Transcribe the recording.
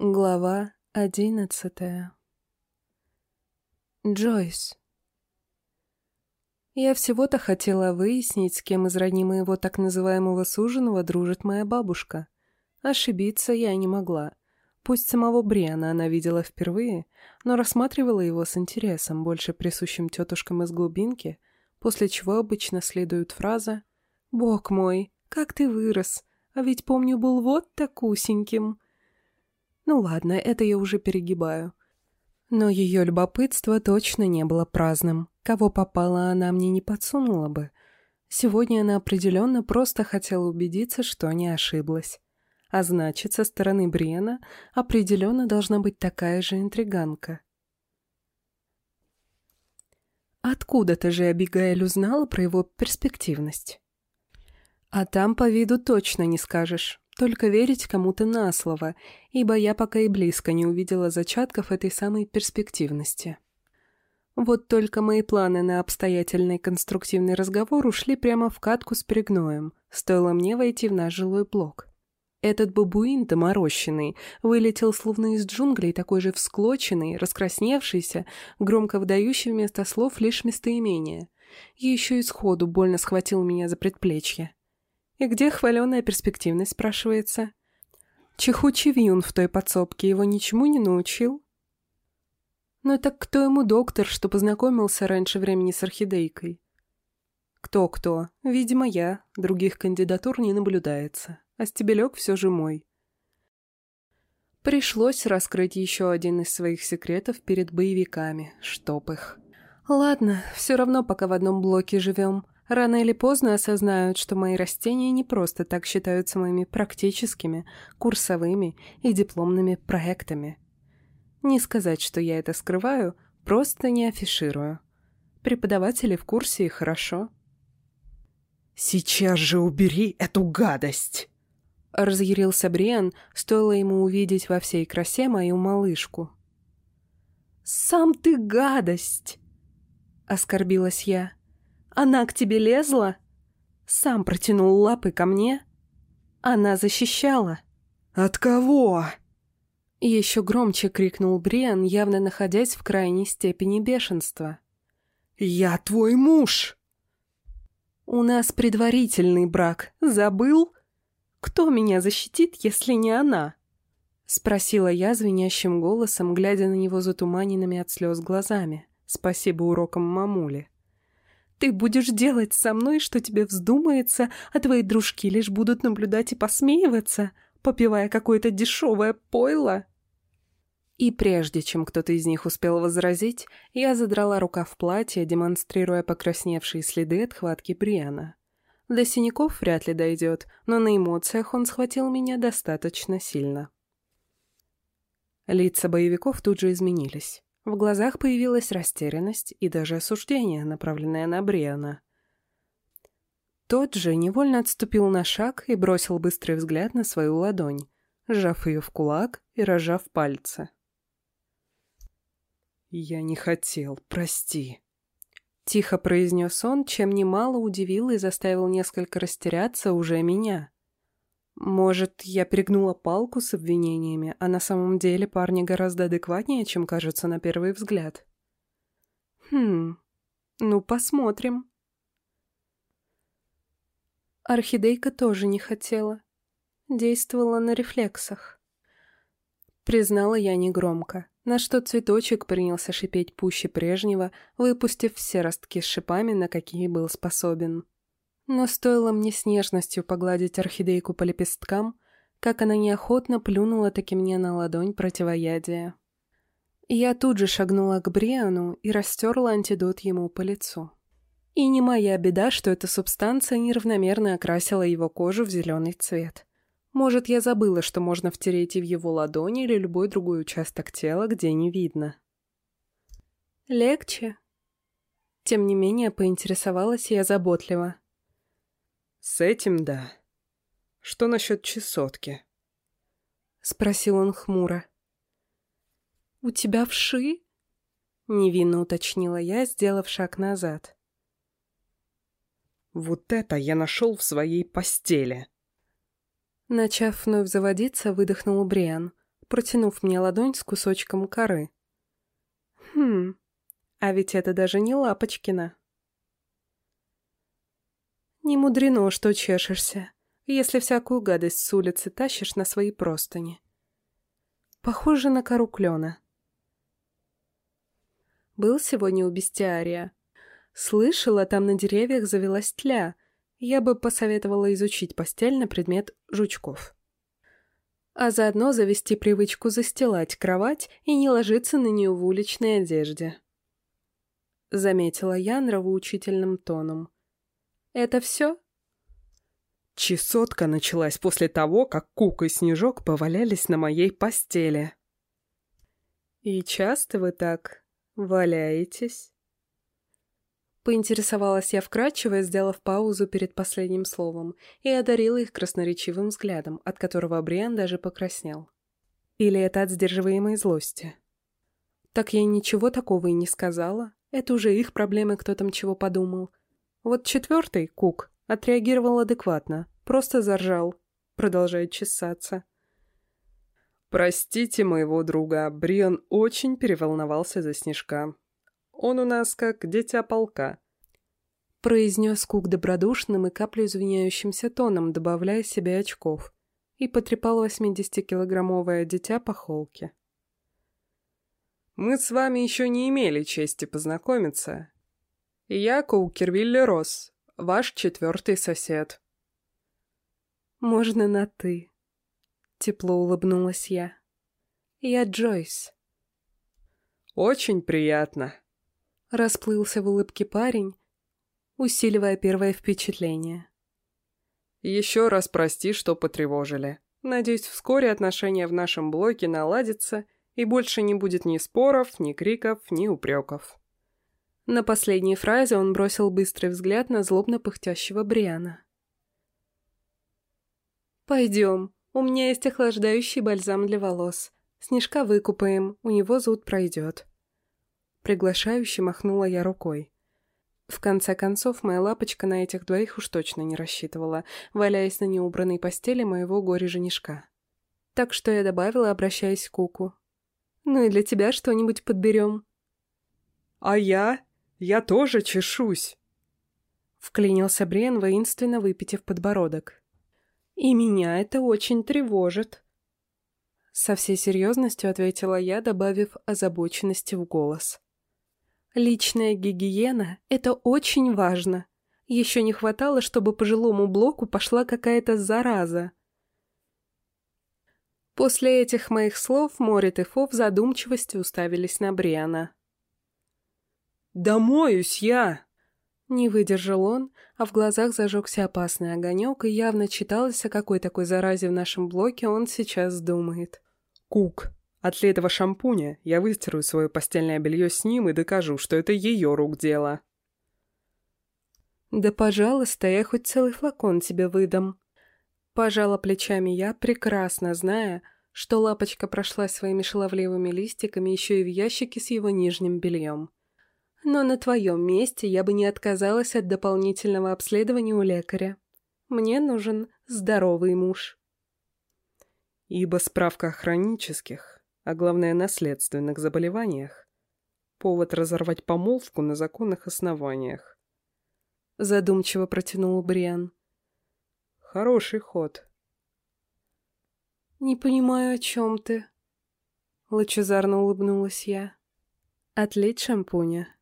Глава одиннадцатая Джойс Я всего-то хотела выяснить, с кем из родни моего так называемого суженого дружит моя бабушка. Ошибиться я не могла. Пусть самого Бриана она видела впервые, но рассматривала его с интересом, больше присущим тетушкам из глубинки, после чего обычно следует фраза «Бог мой, как ты вырос, а ведь помню был вот такусеньким». Ну ладно, это я уже перегибаю. Но ее любопытство точно не было праздным. Кого попало, она мне не подсунула бы. Сегодня она определенно просто хотела убедиться, что не ошиблась. А значит, со стороны Бриена определенно должна быть такая же интриганка. Откуда-то же Абигайль узнала про его перспективность. А там по виду точно не скажешь. Только верить кому-то на слово, ибо я пока и близко не увидела зачатков этой самой перспективности. Вот только мои планы на обстоятельный конструктивный разговор ушли прямо в катку с перегноем, стоило мне войти в наш жилой блок. Этот бабуин доморощенный вылетел словно из джунглей, такой же всклоченный, раскрасневшийся, громко выдающий вместо слов лишь местоимение. И еще и сходу больно схватил меня за предплечье. И где хваленая перспективность, спрашивается? Чехучий вьюн в той подсобке его ничему не научил. Ну так кто ему доктор, что познакомился раньше времени с орхидейкой? Кто-кто? Видимо, я. Других кандидатур не наблюдается. А стебелек все же мой. Пришлось раскрыть еще один из своих секретов перед боевиками, чтоб их. Ладно, все равно пока в одном блоке живем. Рано или поздно осознают, что мои растения не просто так считаются моими практическими, курсовыми и дипломными проектами. Не сказать, что я это скрываю, просто не афиширую. Преподаватели в курсе и хорошо. «Сейчас же убери эту гадость!» Разъярился Бриан, стоило ему увидеть во всей красе мою малышку. «Сам ты гадость!» — оскорбилась я. Она к тебе лезла? Сам протянул лапы ко мне? Она защищала. От кого? Еще громче крикнул Бриан, явно находясь в крайней степени бешенства. «Я твой муж!» «У нас предварительный брак. Забыл? Кто меня защитит, если не она?» Спросила я звенящим голосом, глядя на него затуманенными от слез глазами. Спасибо урокам мамули. Ты будешь делать со мной, что тебе вздумается, а твои дружки лишь будут наблюдать и посмеиваться, попивая какое-то дешевое пойло?» И прежде чем кто-то из них успел возразить, я задрала рука в платье, демонстрируя покрасневшие следы от хватки Бриана. До синяков вряд ли дойдет, но на эмоциях он схватил меня достаточно сильно. Лица боевиков тут же изменились. В глазах появилась растерянность и даже осуждение, направленное на Бриана. Тот же невольно отступил на шаг и бросил быстрый взгляд на свою ладонь, сжав ее в кулак и разжав пальцы. «Я не хотел, прости», — тихо произнес он, чем немало удивил и заставил несколько растеряться уже меня. Может, я перегнула палку с обвинениями, а на самом деле парни гораздо адекватнее, чем кажется на первый взгляд. Хм, ну посмотрим. Орхидейка тоже не хотела. Действовала на рефлексах. Признала я негромко, на что цветочек принялся шипеть пуще прежнего, выпустив все ростки с шипами, на какие был способен. Но стоило мне с нежностью погладить орхидейку по лепесткам, как она неохотно плюнула таки мне на ладонь противоядие. Я тут же шагнула к Бриану и растерла антидот ему по лицу. И не моя беда, что эта субстанция неравномерно окрасила его кожу в зеленый цвет. Может, я забыла, что можно втереть и в его ладони или любой другой участок тела, где не видно. «Легче?» Тем не менее, поинтересовалась я заботливо. «С этим да. Что насчет чесотки?» Спросил он хмуро. «У тебя вши?» Невинно уточнила я, сделав шаг назад. «Вот это я нашел в своей постели!» Начав вновь заводиться, выдохнул Бриан, протянув мне ладонь с кусочком коры. Хм, а ведь это даже не Лапочкина. Не мудрено, что чешешься, если всякую гадость с улицы тащишь на свои простыни. Похоже на кору клена. Был сегодня у бестиария. Слышала, там на деревьях завелась тля. Я бы посоветовала изучить постель на предмет жучков. А заодно завести привычку застилать кровать и не ложиться на нее в уличной одежде. Заметила я нравоучительным тоном. «Это все?» Чесотка началась после того, как Кук и Снежок повалялись на моей постели. «И часто вы так валяетесь?» Поинтересовалась я вкратчиво, сделав паузу перед последним словом, и одарила их красноречивым взглядом, от которого Бриан даже покраснел. Или это от сдерживаемой злости? Так я ничего такого и не сказала. Это уже их проблемы, кто там чего подумал. Вот четвертый, Кук, отреагировал адекватно, просто заржал, продолжает чесаться. «Простите моего друга, Бриан очень переволновался за Снежка. Он у нас как дитя полка», — произнес Кук добродушным и каплю извиняющимся тоном, добавляя себе очков, и потрепал восьмидесятикилограммовое дитя по холке. «Мы с вами еще не имели чести познакомиться. Я Коукервилли Росс, ваш четвертый сосед». «Можно на «ты», — тепло улыбнулась я. «Я Джойс». «Очень приятно», Расплылся в улыбке парень, усиливая первое впечатление. «Еще раз прости, что потревожили. Надеюсь, вскоре отношения в нашем блоке наладятся, и больше не будет ни споров, ни криков, ни упреков». На последней фразе он бросил быстрый взгляд на злобно пыхтящего Бриана. «Пойдем, у меня есть охлаждающий бальзам для волос. Снежка выкупаем, у него зуд пройдет». Приглашающе махнула я рукой. В конце концов, моя лапочка на этих двоих уж точно не рассчитывала, валяясь на неубранной постели моего горе-женишка. Так что я добавила, обращаясь к Куку. «Ну и для тебя что-нибудь подберем». «А я? Я тоже чешусь!» Вклинился Бриен, воинственно выпитив подбородок. «И меня это очень тревожит». Со всей серьезностью ответила я, добавив озабоченности в голос. Личная гигиена – это очень важно. Еще не хватало, чтобы по жилому блоку пошла какая-то зараза. После этих моих слов Морит и Фо в уставились на Бриана. «Да моюсь я!» Не выдержал он, а в глазах зажегся опасный огонек, и явно читалось, о какой такой заразе в нашем блоке он сейчас думает. «Кук, от этого шампуня я выстираю свое постельное белье с ним и докажу, что это ее рук дело. «Да, пожалуйста, я хоть целый флакон тебе выдам». Пожала плечами я, прекрасно зная, что лапочка прошла своими шаловливыми листиками еще и в ящике с его нижним бельем. Но на твоем месте я бы не отказалась от дополнительного обследования у лекаря. Мне нужен здоровый муж. Ибо справка о хронических а главное наследственных заболеваниях, повод разорвать помолвку на законных основаниях. Задумчиво протянул Бриан. Хороший ход. Не понимаю, о чем ты. Лучезарно улыбнулась я. Отлить шампуня.